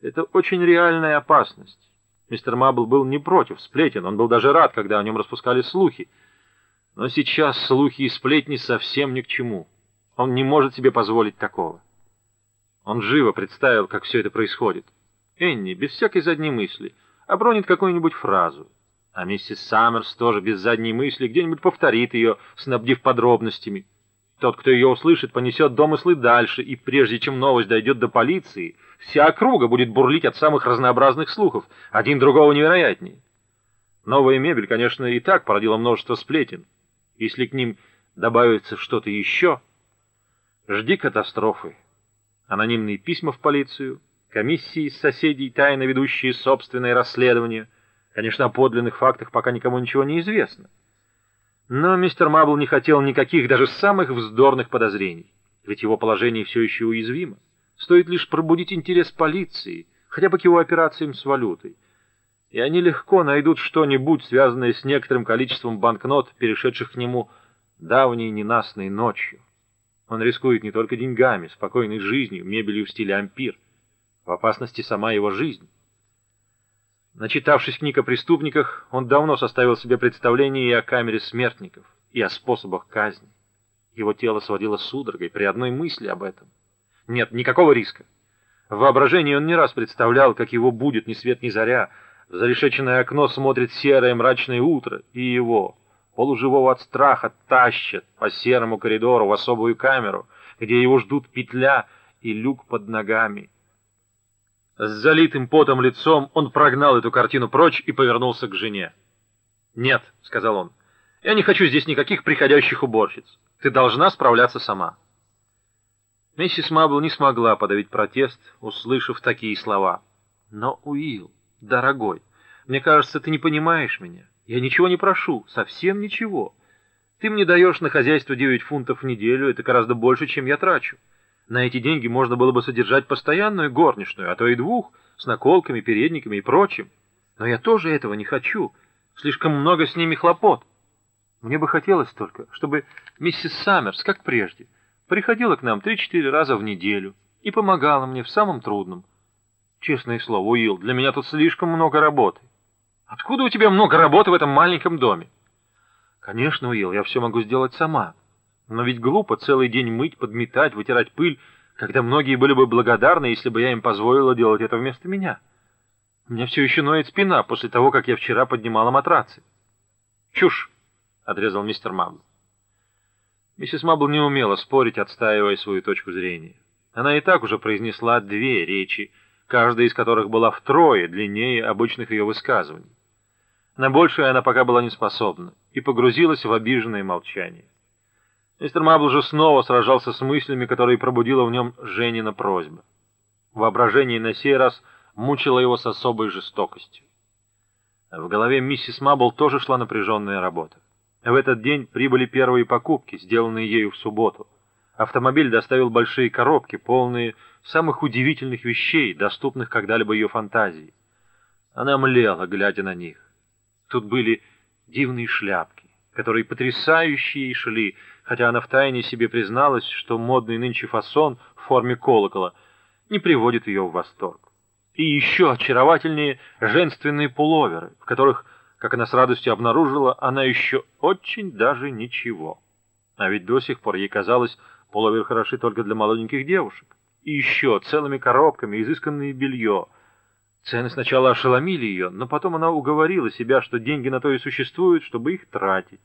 Это очень реальная опасность. Мистер Мабл был не против сплетен, он был даже рад, когда о нем распускали слухи. Но сейчас слухи и сплетни совсем ни к чему. Он не может себе позволить такого. Он живо представил, как все это происходит. Энни, без всякой задней мысли, обронит какую-нибудь фразу. А миссис Саммерс тоже без задней мысли где-нибудь повторит ее, снабдив подробностями. Тот, кто ее услышит, понесет домыслы дальше, и прежде чем новость дойдет до полиции, вся округа будет бурлить от самых разнообразных слухов, один другого невероятнее. Новая мебель, конечно, и так породила множество сплетен. Если к ним добавится что-то еще, жди катастрофы. Анонимные письма в полицию, комиссии из соседей, тайно ведущие собственные расследования. Конечно, о подлинных фактах пока никому ничего не известно. Но мистер Мабл не хотел никаких, даже самых вздорных подозрений, ведь его положение все еще уязвимо. Стоит лишь пробудить интерес полиции, хотя бы к его операциям с валютой, и они легко найдут что-нибудь, связанное с некоторым количеством банкнот, перешедших к нему давней ненастной ночью. Он рискует не только деньгами, спокойной жизнью, мебелью в стиле ампир. В опасности сама его жизнь. Начитавшись книг о преступниках, он давно составил себе представление и о камере смертников, и о способах казни. Его тело сводило судорогой при одной мысли об этом. Нет, никакого риска. В воображении он не раз представлял, как его будет ни свет ни заря, в зарешеченное окно смотрит серое мрачное утро, и его, полуживого от страха, тащат по серому коридору в особую камеру, где его ждут петля и люк под ногами. С залитым потом лицом он прогнал эту картину прочь и повернулся к жене. «Нет», — сказал он, — «я не хочу здесь никаких приходящих уборщиц. Ты должна справляться сама». Миссис Мабл не смогла подавить протест, услышав такие слова. «Но, Уилл, дорогой, мне кажется, ты не понимаешь меня. Я ничего не прошу, совсем ничего. Ты мне даешь на хозяйство 9 фунтов в неделю, это гораздо больше, чем я трачу. На эти деньги можно было бы содержать постоянную горничную, а то и двух, с наколками, передниками и прочим. Но я тоже этого не хочу. Слишком много с ними хлопот. Мне бы хотелось только, чтобы миссис Саммерс, как прежде, приходила к нам три-четыре раза в неделю и помогала мне в самом трудном. Честное слово, Уилл, для меня тут слишком много работы. Откуда у тебя много работы в этом маленьком доме? Конечно, Уилл, я все могу сделать сама. Но ведь глупо целый день мыть, подметать, вытирать пыль, когда многие были бы благодарны, если бы я им позволила делать это вместо меня. У меня все еще ноет спина после того, как я вчера поднимала матрацы. «Чушь!» — отрезал мистер Мабл. Миссис Мабл не умела спорить, отстаивая свою точку зрения. Она и так уже произнесла две речи, каждая из которых была втрое длиннее обычных ее высказываний. На большее она пока была не способна и погрузилась в обиженное молчание. Мистер Мабл же снова сражался с мыслями, которые пробудила в нем Женина просьба. Воображение на сей раз мучило его с особой жестокостью. В голове миссис Мабл тоже шла напряженная работа. В этот день прибыли первые покупки, сделанные ею в субботу. Автомобиль доставил большие коробки, полные самых удивительных вещей, доступных когда-либо ее фантазии. Она млела, глядя на них. Тут были дивные шляпки, которые потрясающие шли, хотя она втайне себе призналась, что модный нынче фасон в форме колокола не приводит ее в восторг. И еще очаровательнее женственные пуловеры, в которых, как она с радостью обнаружила, она еще очень даже ничего. А ведь до сих пор ей казалось, пуловер хороши только для молоденьких девушек. И еще целыми коробками изысканное белье. Цены сначала ошеломили ее, но потом она уговорила себя, что деньги на то и существуют, чтобы их тратить.